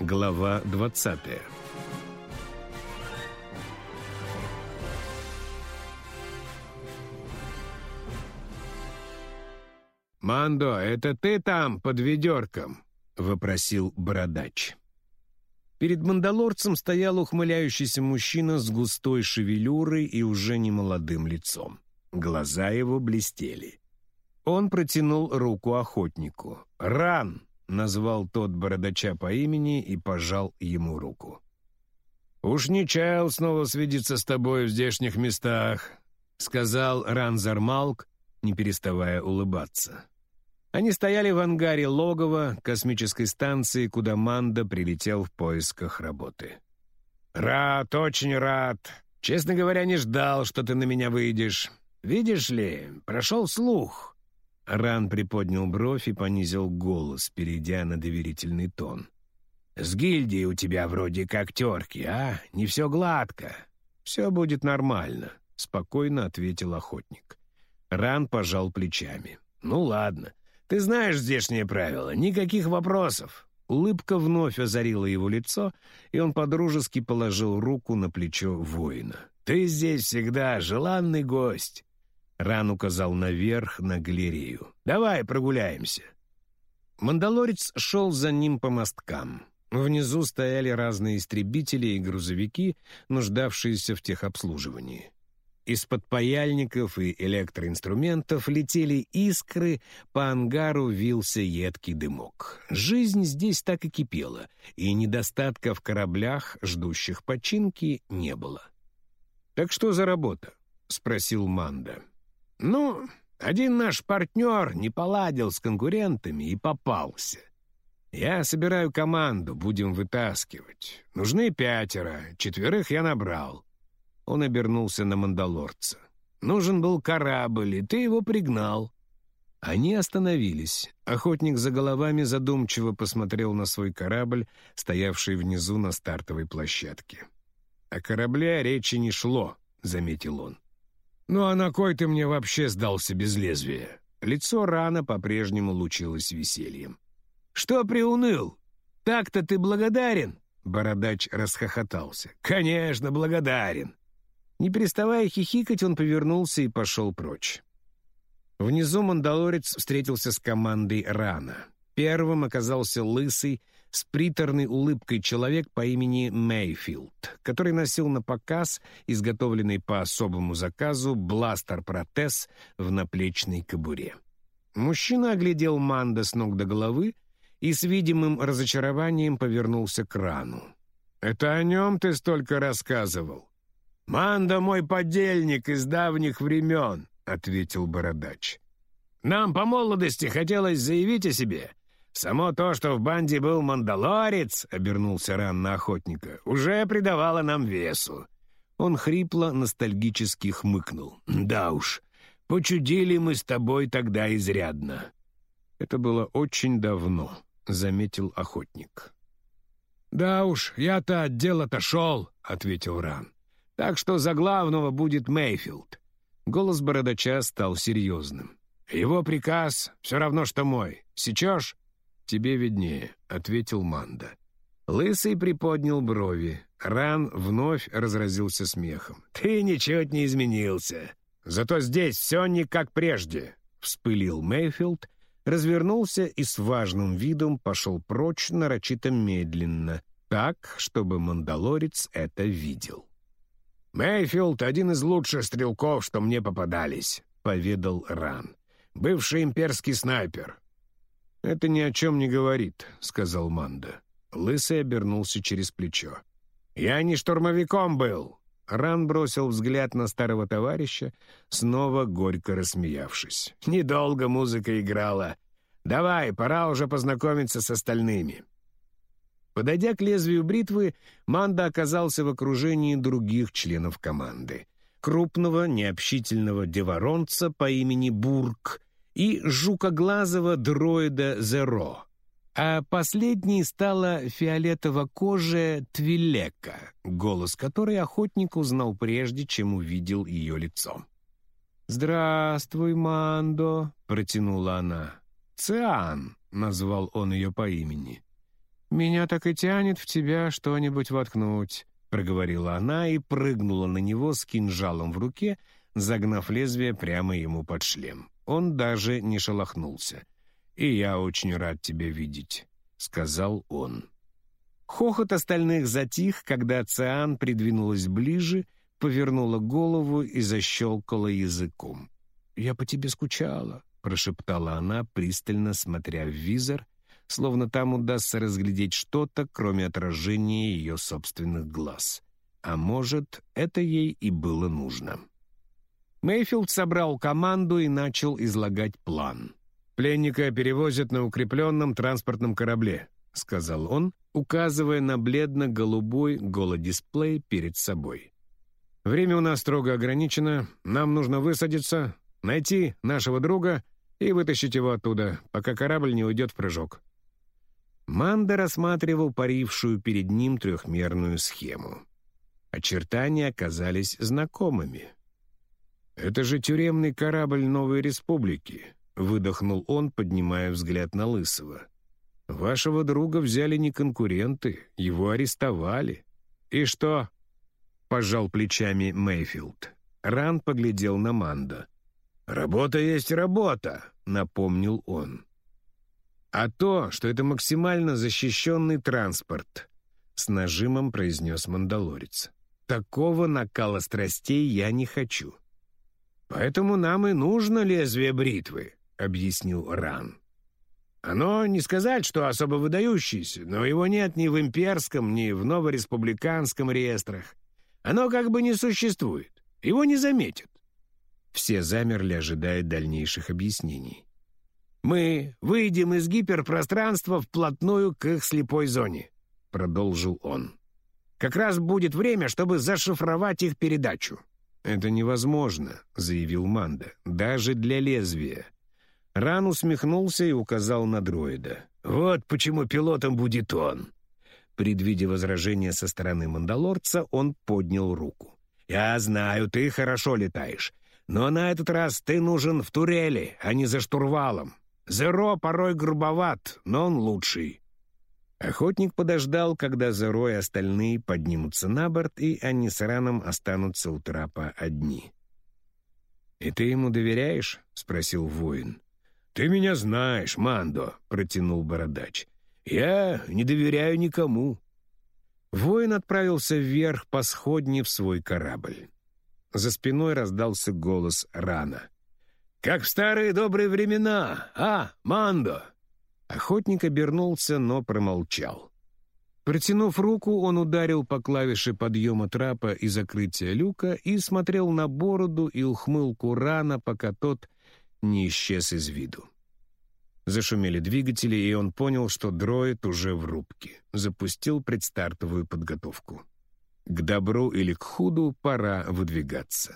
Глава 20 «Мандо, это ты там, под ведерком?» — вопросил бородач. Перед мандалорцем стоял ухмыляющийся мужчина с густой шевелюрой и уже немолодым лицом. Глаза его блестели. Он протянул руку охотнику. «Ран!» — назвал тот бородача по имени и пожал ему руку. «Уж не чаял снова свидеться с тобой в здешних местах», — сказал Ран Зармалк, не переставая улыбаться. Они стояли в ангаре логова космической станции, куда Манда прилетел в поисках работы. «Рад, очень рад. Честно говоря, не ждал, что ты на меня выйдешь. Видишь ли, прошел слух. Ран приподнял бровь и понизил голос, перейдя на доверительный тон. «С гильдией у тебя вроде как терки, а? Не все гладко». «Все будет нормально», — спокойно ответил охотник. Ран пожал плечами. «Ну ладно. Ты знаешь здешние правила. Никаких вопросов». Улыбка вновь озарила его лицо, и он подружески положил руку на плечо воина. «Ты здесь всегда желанный гость. Ран указал наверх на галерею. «Давай прогуляемся». Мандалорец шел за ним по мосткам. Внизу стояли разные истребители и грузовики, нуждавшиеся в техобслуживании. Из-под паяльников и электроинструментов летели искры, по ангару вился едкий дымок. Жизнь здесь так и кипела, и недостатка в кораблях, ждущих починки, не было. «Так что за работа?» — спросил Манда. «Ну, один наш партнер не поладил с конкурентами и попался. Я собираю команду, будем вытаскивать. Нужны пятеро, четверых я набрал». Он обернулся на мандалорца. «Нужен был корабль, и ты его пригнал». Они остановились. Охотник за головами задумчиво посмотрел на свой корабль, стоявший внизу на стартовой площадке. «О корабле речи не шло», — заметил он. «Ну а на кой ты мне вообще сдался без лезвия?» Лицо рано по-прежнему лучилось весельем. «Что приуныл? Так-то ты благодарен?» Бородач расхохотался. «Конечно, благодарен!» Не переставая хихикать, он повернулся и пошел прочь. Внизу мандалорец встретился с командой рано. Первым оказался лысый, с приторной улыбкой человек по имени Мейфилд, который носил на показ, изготовленный по особому заказу, бластер-протез в наплечной кобуре. Мужчина оглядел Манда с ног до головы и с видимым разочарованием повернулся к рану. «Это о нем ты столько рассказывал?» «Манда мой подельник из давних времен», — ответил бородач. «Нам по молодости хотелось заявить о себе, Само то, что в банде был мандалорец, — обернулся Ран на охотника, — уже придавало нам весу. Он хрипло, ностальгически хмыкнул. «Да уж, почудили мы с тобой тогда изрядно». «Это было очень давно», — заметил охотник. «Да уж, я-то от дела-то шел», — ответил Ран. «Так что за главного будет Мейфилд». Голос бородача стал серьезным. «Его приказ все равно, что мой. Сечешь?» «Тебе виднее», — ответил Манда. Лысый приподнял брови. Ран вновь разразился смехом. «Ты ничуть не изменился. Зато здесь все не как прежде», — вспылил Мейфилд, развернулся и с важным видом пошел прочь нарочито медленно, так, чтобы мандалорец это видел. «Мейфилд — один из лучших стрелков, что мне попадались», — поведал Ран. «Бывший имперский снайпер. «Это ни о чем не говорит», — сказал Манда. Лысый обернулся через плечо. «Я не штурмовиком был!» Ран бросил взгляд на старого товарища, снова горько рассмеявшись. «Недолго музыка играла. Давай, пора уже познакомиться с остальными». Подойдя к лезвию бритвы, Манда оказался в окружении других членов команды. Крупного, необщительного деворонца по имени Бург и жукоглазого дроида Зеро. А последней стала фиолетово-кожая Твилека, голос которой охотник узнал прежде, чем увидел ее лицо. «Здравствуй, Мандо», — протянула она. «Циан», — назвал он ее по имени. «Меня так и тянет в тебя что-нибудь воткнуть», — проговорила она и прыгнула на него с кинжалом в руке, загнав лезвие прямо ему под шлем. Он даже не шелохнулся. «И я очень рад тебя видеть», — сказал он. Хохот остальных затих, когда Циан придвинулась ближе, повернула голову и защелкала языком. «Я по тебе скучала», — прошептала она, пристально смотря в визор, словно там удастся разглядеть что-то, кроме отражения ее собственных глаз. А может, это ей и было нужно. Мейфилд собрал команду и начал излагать план. «Пленника перевозят на укрепленном транспортном корабле», — сказал он, указывая на бледно-голубой голодисплей перед собой. «Время у нас строго ограничено, нам нужно высадиться, найти нашего друга и вытащить его оттуда, пока корабль не уйдет в прыжок». Манда рассматривал парившую перед ним трехмерную схему. Очертания оказались знакомыми. «Это же тюремный корабль Новой Республики», — выдохнул он, поднимая взгляд на Лысого. «Вашего друга взяли не конкуренты, его арестовали». «И что?» — пожал плечами Мейфилд. Ран поглядел на Манда. «Работа есть работа», — напомнил он. «А то, что это максимально защищенный транспорт», — с нажимом произнес мандалорец. «Такого накала страстей я не хочу». «Поэтому нам и нужно лезвие бритвы», — объяснил Ран. «Оно не сказать, что особо выдающееся, но его нет ни в имперском, ни в новореспубликанском реестрах. Оно как бы не существует. Его не заметят». Все замерли, ожидая дальнейших объяснений. «Мы выйдем из гиперпространства вплотную к их слепой зоне», — продолжил он. «Как раз будет время, чтобы зашифровать их передачу». «Это невозможно», — заявил Манда, — «даже для лезвия». Ран усмехнулся и указал на дроида. «Вот почему пилотом будет он». Предвидя возражение со стороны мандалорца, он поднял руку. «Я знаю, ты хорошо летаешь, но на этот раз ты нужен в турели, а не за штурвалом. Зеро порой грубоват, но он лучший. Охотник подождал, когда Зеро и остальные поднимутся на борт, и они с Раном останутся у трапа одни. «И ты ему доверяешь?» — спросил воин. «Ты меня знаешь, Мандо», — протянул бородач. «Я не доверяю никому». Воин отправился вверх по сходне в свой корабль. За спиной раздался голос Рана. «Как в старые добрые времена, а, Мандо?» Охотник обернулся, но промолчал. Протянув руку, он ударил по клавише подъема трапа и закрытия люка и смотрел на бороду и ухмылку рана, пока тот не исчез из виду. Зашумели двигатели, и он понял, что дроид уже в рубке. Запустил предстартовую подготовку. К добру или к худу пора выдвигаться.